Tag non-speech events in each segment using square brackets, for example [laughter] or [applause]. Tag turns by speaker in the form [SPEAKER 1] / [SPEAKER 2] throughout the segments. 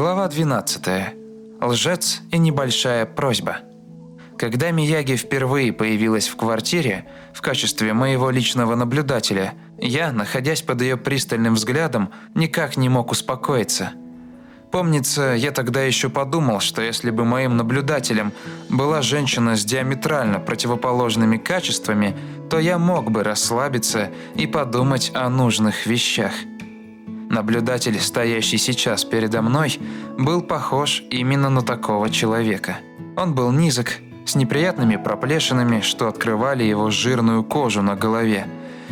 [SPEAKER 1] Глава 12. Лжец и небольшая просьба. Когда Мияги впервые появилась в квартире в качестве моего личного наблюдателя, я, находясь под ее пристальным взглядом, никак не мог успокоиться. Помнится, я тогда еще подумал, что если бы моим наблюдателем была женщина с диаметрально противоположными качествами, то я мог бы расслабиться и подумать о нужных вещах. Наблюдатель, стоящий сейчас передо мной, был похож именно на такого человека. Он был низок, с неприятными проплешинами, что открывали его жирную кожу на голове.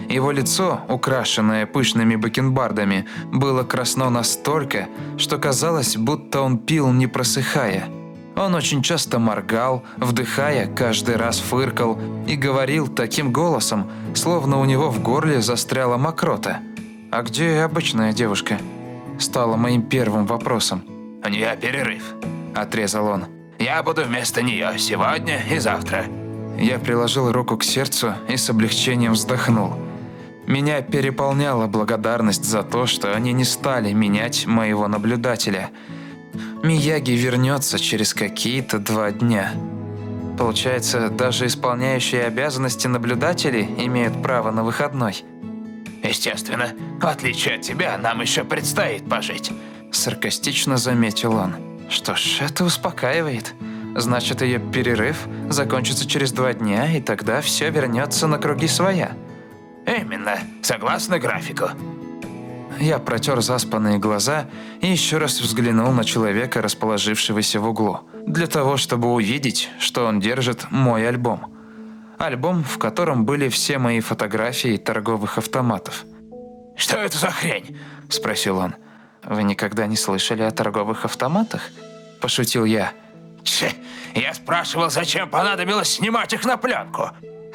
[SPEAKER 1] Его лицо, украшенное пышными бакенбардами, было красно настолько, что казалось, будто он пил не просыхая. Он очень часто моргал, вдыхая, каждый раз фыркал и говорил таким голосом, словно у него в горле застряла мокрота – «А где обычная девушка?» Стало моим первым вопросом.
[SPEAKER 2] «У нее перерыв», – отрезал он. «Я буду вместо нее сегодня и завтра».
[SPEAKER 1] Я приложил руку к сердцу и с облегчением вздохнул. Меня переполняла благодарность за то, что они не стали менять моего наблюдателя. Мияги вернется через какие-то два дня. Получается, даже исполняющие обязанности наблюдатели имеют право на выходной –
[SPEAKER 2] Естественно, в отличие от тебя, нам еще предстоит пожить.
[SPEAKER 1] Саркастично заметил он. Что ж, это успокаивает. Значит, ее перерыв закончится через два дня, и тогда все вернется на круги своя.
[SPEAKER 2] Именно, согласно графику.
[SPEAKER 1] Я протер заспанные глаза и еще раз взглянул на человека, расположившегося в углу, для того, чтобы увидеть, что он держит мой альбом. Альбом, в котором были все мои фотографии торговых автоматов.
[SPEAKER 2] «Что это за хрень?» – спросил он.
[SPEAKER 1] «Вы никогда не слышали о торговых автоматах?» – пошутил я.
[SPEAKER 2] Че, я спрашивал, зачем понадобилось снимать их на пленку.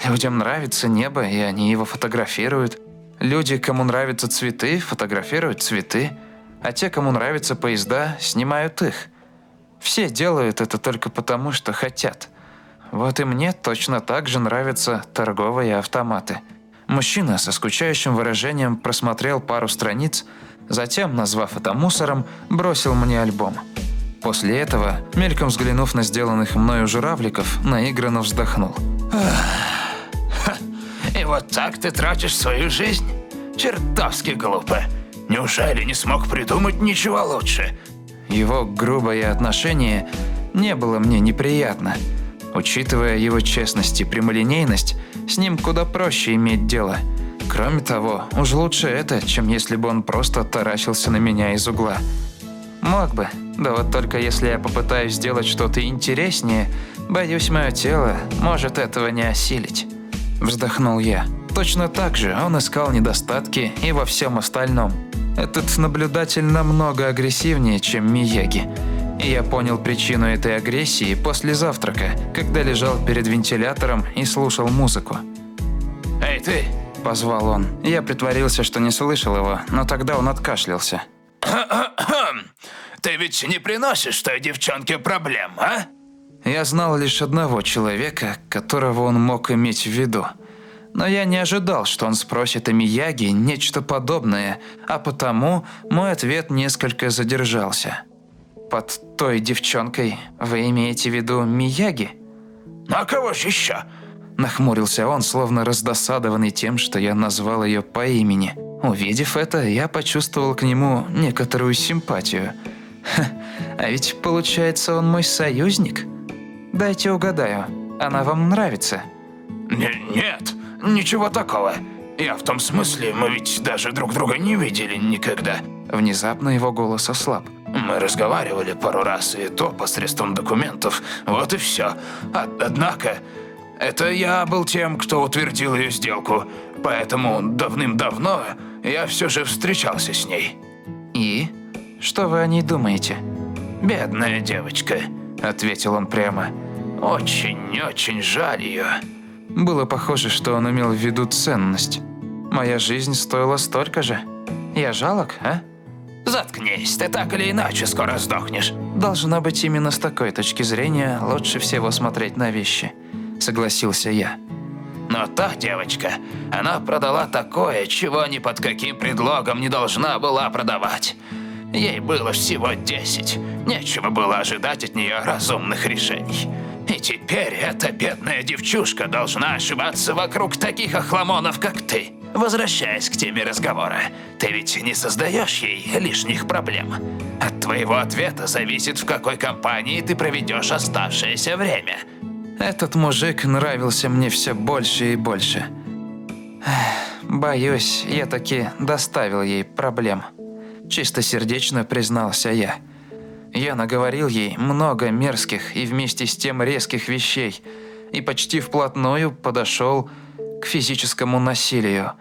[SPEAKER 1] Людям нравится небо, и они его фотографируют. Люди, кому нравятся цветы, фотографируют цветы. А те, кому нравятся поезда, снимают их. Все делают это только потому, что хотят. Вот и мне точно так же нравятся торговые автоматы. Мужчина со скучающим выражением просмотрел пару страниц, затем, назвав это мусором, бросил мне альбом. После этого, мельком взглянув на сделанных мною журавликов, наигранно вздохнул.
[SPEAKER 2] «И вот так ты тратишь свою жизнь? Чертовски глупо. Неужели не смог придумать ничего лучше?»
[SPEAKER 1] Его грубое отношение не было мне неприятно – Учитывая его честность и прямолинейность, с ним куда проще иметь дело. Кроме того, уж лучше это, чем если бы он просто таращился на меня из угла. Мог бы, да вот только если я попытаюсь сделать что-то интереснее, боюсь, мое тело может этого не осилить. Вздохнул я. Точно так же он искал недостатки и во всем остальном. Этот наблюдатель намного агрессивнее, чем Мияги. Я понял причину этой агрессии после завтрака, когда лежал перед вентилятором и слушал музыку.
[SPEAKER 2] «Эй, ты!»
[SPEAKER 1] – позвал он. Я притворился, что не слышал его, но тогда он откашлялся.
[SPEAKER 2] «Ты ведь не приносишь той девчонке проблем, а?»
[SPEAKER 1] Я знал лишь одного человека, которого он мог иметь в виду. Но я не ожидал, что он спросит о Мияге нечто подобное, а потому мой ответ несколько задержался под той девчонкой вы имеете в виду Мияги?»
[SPEAKER 2] «А кого же еще?»
[SPEAKER 1] Нахмурился он, словно раздосадованный тем, что я назвал ее по имени. Увидев это, я почувствовал к нему некоторую симпатию. Ха, а ведь получается он мой союзник? Дайте угадаю, она вам нравится?
[SPEAKER 2] Н нет, ничего такого. Я в том смысле, мы ведь даже друг друга не видели никогда.
[SPEAKER 1] Внезапно его голос ослаб.
[SPEAKER 2] Мы разговаривали пару раз, и то посредством документов. Вот и все. Однако, это я был тем, кто утвердил ее сделку. Поэтому давным-давно я все же встречался с ней.
[SPEAKER 1] И? Что вы о ней думаете?
[SPEAKER 2] «Бедная девочка», — ответил он прямо. «Очень-очень жаль ее».
[SPEAKER 1] Было похоже, что он имел в виду ценность. Моя жизнь стоила столько же. Я жалок, а?
[SPEAKER 2] Заткнись, ты так или иначе скоро сдохнешь.
[SPEAKER 1] Должно быть именно с такой точки зрения лучше всего смотреть на вещи. Согласился я.
[SPEAKER 2] Но та девочка, она продала такое, чего ни под каким предлогом не должна была продавать. Ей было всего 10. Нечего было ожидать от нее разумных решений. И теперь эта бедная девчушка должна ошибаться вокруг таких охламонов, как ты. Возвращаясь к теме разговора, ты ведь не создаешь ей лишних проблем. От твоего ответа зависит, в какой компании ты проведешь оставшееся время.
[SPEAKER 1] Этот мужик нравился мне все больше и больше. Боюсь, я таки доставил ей проблем. Чистосердечно признался я. Я наговорил ей много мерзких и вместе с тем резких вещей и почти вплотную подошел к физическому насилию.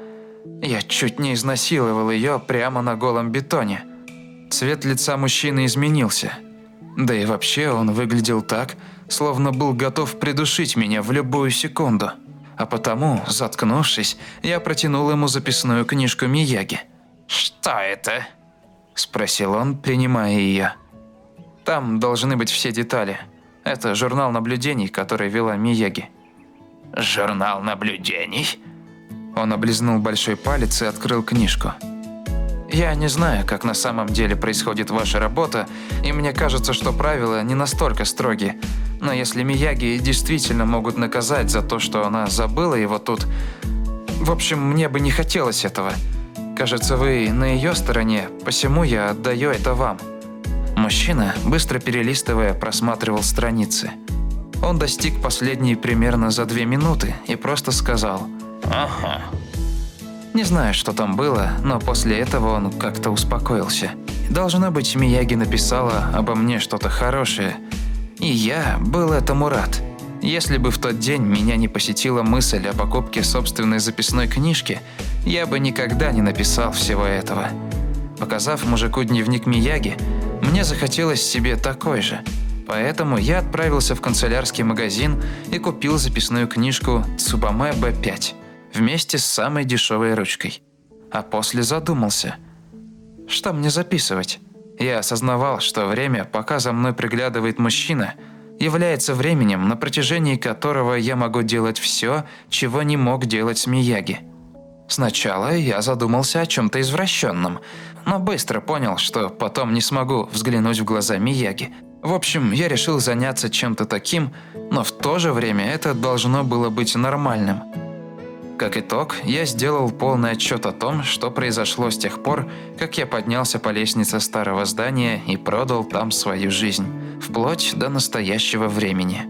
[SPEAKER 1] Я чуть не изнасиловал ее прямо на голом бетоне. Цвет лица мужчины изменился. Да и вообще он выглядел так, словно был готов придушить меня в любую секунду. А потому, заткнувшись, я протянул ему записную книжку Мияги.
[SPEAKER 2] Что это?
[SPEAKER 1] – спросил он, принимая ее. Там должны быть все детали. Это журнал наблюдений, который вела Мияги.
[SPEAKER 2] Журнал наблюдений?
[SPEAKER 1] Он облизнул большой палец и открыл книжку. Я не знаю, как на самом деле происходит ваша работа, и мне кажется, что правила не настолько строги. Но если Мияги действительно могут наказать за то, что она забыла его тут... В общем, мне бы не хотелось этого. Кажется, вы на ее стороне, посему я отдаю это вам. Мужчина, быстро перелистывая, просматривал страницы. Он достиг последней примерно за две минуты и просто сказал
[SPEAKER 2] Ага.
[SPEAKER 1] Не знаю, что там было, но после этого он как-то успокоился. Должно быть, Мияги написала обо мне что-то хорошее. И я был этому рад. Если бы в тот день меня не посетила мысль о покупке собственной записной книжки, я бы никогда не написал всего этого. Показав мужику дневник Мияги, мне захотелось себе такой же. Поэтому я отправился в канцелярский магазин и купил записную книжку «Цубаме Б5» вместе с самой дешевой ручкой. А после задумался. Что мне записывать? Я осознавал, что время, пока за мной приглядывает мужчина, является временем, на протяжении которого я могу делать все, чего не мог делать Мияги. Сначала я задумался о чем-то извращенном, но быстро понял, что потом не смогу взглянуть в глаза Мияги. В общем, я решил заняться чем-то таким, но в то же время это должно было быть нормальным – как итог, я сделал полный отчет о том, что произошло с тех пор, как я поднялся по лестнице старого здания и продал там свою жизнь, вплоть до настоящего времени.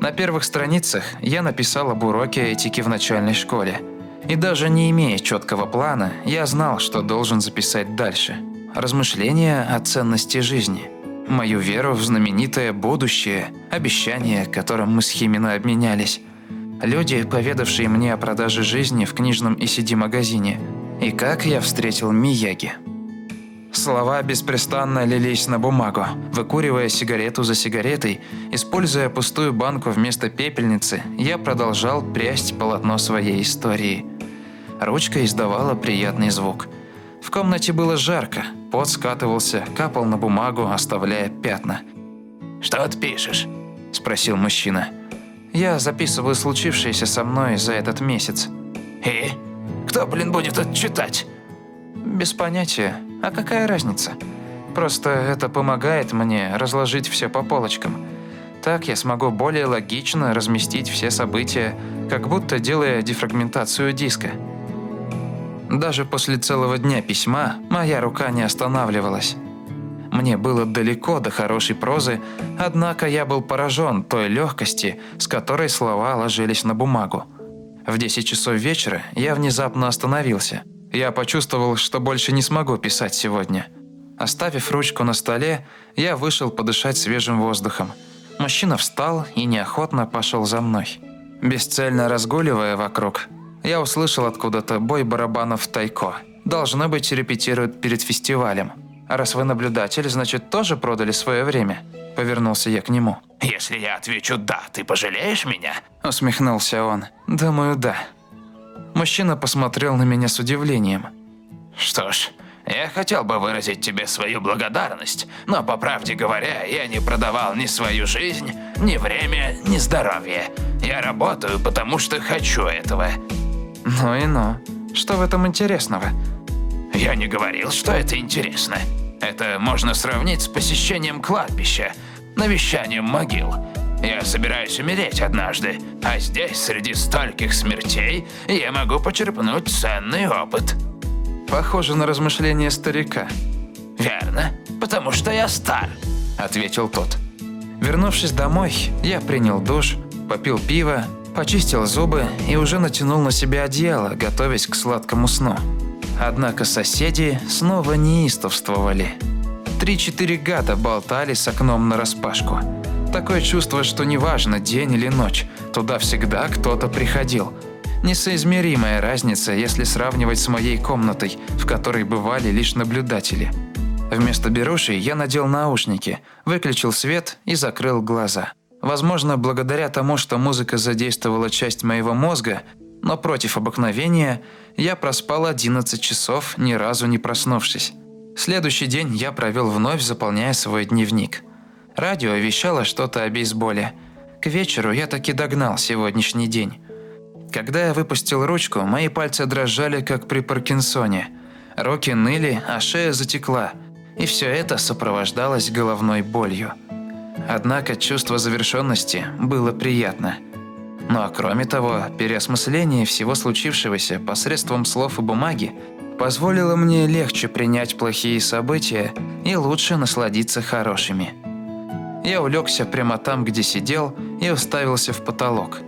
[SPEAKER 1] На первых страницах я написал об уроке этики в начальной школе. И даже не имея четкого плана, я знал, что должен записать дальше. Размышления о ценности жизни. Мою веру в знаменитое будущее, обещание, которым мы с Химино обменялись – Люди, поведавшие мне о продаже жизни в книжном ECD-магазине. И как я встретил Мияги. Слова беспрестанно лились на бумагу, выкуривая сигарету за сигаретой, используя пустую банку вместо пепельницы, я продолжал прясть полотно своей истории. Ручка издавала приятный звук. В комнате было жарко, пот скатывался, капал на бумагу, оставляя пятна.
[SPEAKER 2] «Что ты пишешь?»
[SPEAKER 1] – спросил мужчина. Я записываю случившееся со мной за этот месяц.
[SPEAKER 2] И? Кто, блин, будет это читать?
[SPEAKER 1] Без понятия. А какая разница? Просто это помогает мне разложить все по полочкам. Так я смогу более логично разместить все события, как будто делая дефрагментацию диска. Даже после целого дня письма моя рука не останавливалась. Мне было далеко до хорошей прозы, однако я был поражен той легкости, с которой слова ложились на бумагу. В 10 часов вечера я внезапно остановился. Я почувствовал, что больше не смогу писать сегодня. Оставив ручку на столе, я вышел подышать свежим воздухом. Мужчина встал и неохотно пошел за мной. Бесцельно разгуливая вокруг, я услышал откуда-то бой барабанов тайко. Должно быть, репетируют перед фестивалем. А раз вы наблюдатель, значит, тоже продали свое время?» Повернулся я к нему.
[SPEAKER 2] «Если я отвечу «да», ты пожалеешь меня?»
[SPEAKER 1] Усмехнулся он. «Думаю, да». Мужчина посмотрел на меня с удивлением.
[SPEAKER 2] «Что ж, я хотел бы выразить тебе свою благодарность, но, по правде говоря, я не продавал ни свою жизнь, ни время, ни здоровье. Я работаю, потому что хочу этого».
[SPEAKER 1] «Ну и ну. Что в этом интересного?»
[SPEAKER 2] Я не говорил, что это интересно. Это можно сравнить с посещением кладбища, навещанием могил. Я собираюсь умереть однажды, а здесь, среди стольких смертей, я могу почерпнуть ценный опыт.
[SPEAKER 1] Похоже на размышления старика.
[SPEAKER 2] Верно, потому что я стар, ответил тот.
[SPEAKER 1] Вернувшись домой, я принял душ, попил пиво, почистил зубы и уже натянул на себя одеяло, готовясь к сладкому сну. Однако соседи снова неистовствовали. Три-четыре гада болтали с окном нараспашку. Такое чувство, что неважно, день или ночь, туда всегда кто-то приходил. Несоизмеримая разница, если сравнивать с моей комнатой, в которой бывали лишь наблюдатели. Вместо беруши я надел наушники, выключил свет и закрыл глаза. Возможно, благодаря тому, что музыка задействовала часть моего мозга, но против обыкновения я проспал 11 часов, ни разу не проснувшись. Следующий день я провел вновь, заполняя свой дневник. Радио вещало что-то о бейсболе. К вечеру я таки догнал сегодняшний день. Когда я выпустил ручку, мои пальцы дрожали, как при Паркинсоне. Руки ныли, а шея затекла. И все это сопровождалось головной болью. Однако чувство завершенности было приятно – ну а кроме того, переосмысление всего случившегося посредством слов и бумаги позволило мне легче принять плохие события и лучше насладиться хорошими. Я улегся прямо там, где сидел, и уставился в потолок.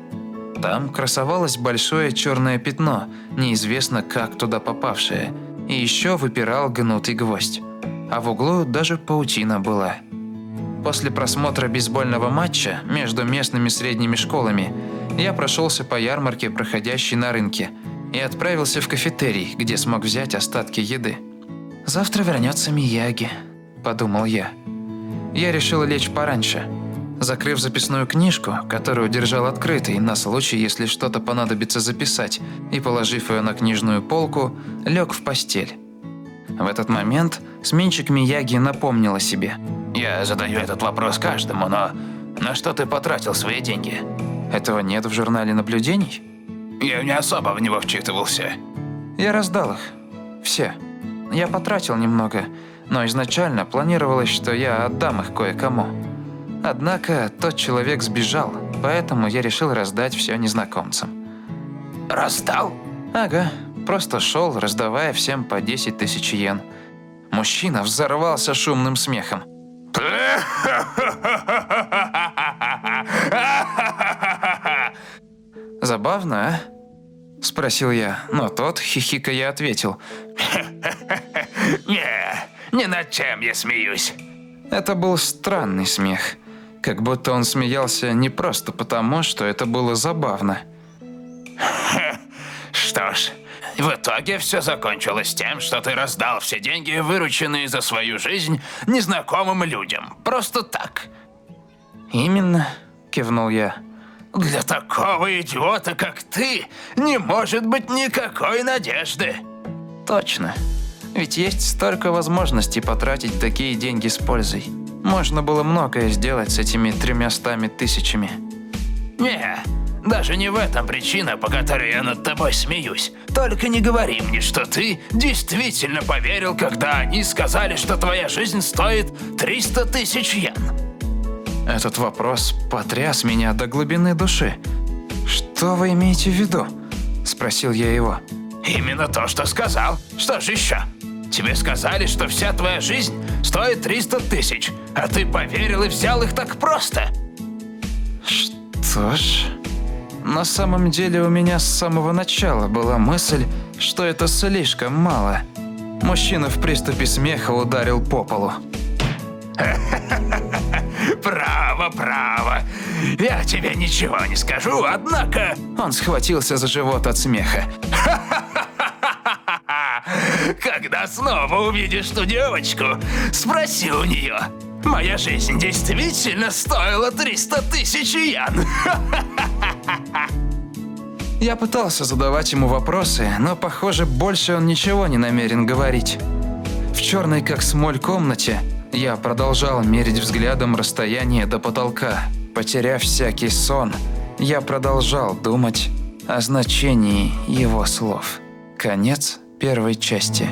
[SPEAKER 1] Там красовалось большое черное пятно, неизвестно как туда попавшее, и еще выпирал гнутый гвоздь. А в углу даже паутина была. После просмотра бейсбольного матча между местными средними школами я прошелся по ярмарке, проходящей на рынке, и отправился в кафетерий, где смог взять остатки еды. «Завтра вернется Мияги», – подумал я. Я решил лечь пораньше. Закрыв записную книжку, которую держал открытой на случай, если что-то понадобится записать, и положив ее на книжную полку, лег в постель. В этот момент сменщик Мияги напомнил о себе.
[SPEAKER 2] «Я задаю этот вопрос каждому, но на что ты потратил свои деньги?»
[SPEAKER 1] Этого нет в журнале наблюдений?
[SPEAKER 2] Я не особо в него вчитывался.
[SPEAKER 1] Я раздал их. Все. Я потратил немного, но изначально планировалось, что я отдам их кое-кому. Однако тот человек сбежал, поэтому я решил раздать все незнакомцам.
[SPEAKER 2] Раздал?
[SPEAKER 1] Ага, просто шел, раздавая всем по 10 тысяч йен. Мужчина взорвался шумным смехом. Забавно, а? Спросил я, но тот, хихикая, ответил.
[SPEAKER 2] Не, ни над чем я смеюсь.
[SPEAKER 1] Это был странный смех. Как будто он смеялся не просто потому, что это было забавно.
[SPEAKER 2] Что ж, в итоге все закончилось тем, что ты раздал все деньги, вырученные за свою жизнь, незнакомым людям. Просто так.
[SPEAKER 1] Именно, кивнул я.
[SPEAKER 2] Для такого идиота, как ты, не может быть никакой надежды.
[SPEAKER 1] Точно. Ведь есть столько возможностей потратить такие деньги с пользой. Можно было многое сделать с этими тремястами тысячами.
[SPEAKER 2] Не, даже не в этом причина, по которой я над тобой смеюсь. Только не говори мне, что ты действительно поверил, когда они сказали, что твоя жизнь стоит 300 тысяч йен.
[SPEAKER 1] Этот вопрос потряс меня до глубины души. «Что вы имеете в виду?» – спросил я его.
[SPEAKER 2] «Именно то, что сказал. Что же еще? Тебе сказали, что вся твоя жизнь стоит 300 тысяч, а ты поверил и взял их так просто».
[SPEAKER 1] «Что ж...» На самом деле у меня с самого начала была мысль, что это слишком мало. Мужчина в приступе смеха ударил по полу. [laughs]
[SPEAKER 2] Право, право. Я тебе ничего не скажу, однако...
[SPEAKER 1] Он схватился за живот от смеха. [laughs]
[SPEAKER 2] Когда снова увидишь ту девочку, спроси у нее. Моя жизнь действительно стоила 300 тысяч ян. [laughs]
[SPEAKER 1] Я пытался задавать ему вопросы, но, похоже, больше он ничего не намерен говорить. В черной, как смоль, комнате я продолжал мерить взглядом расстояние до потолка. Потеряв всякий сон, я продолжал думать о значении его слов. Конец первой части.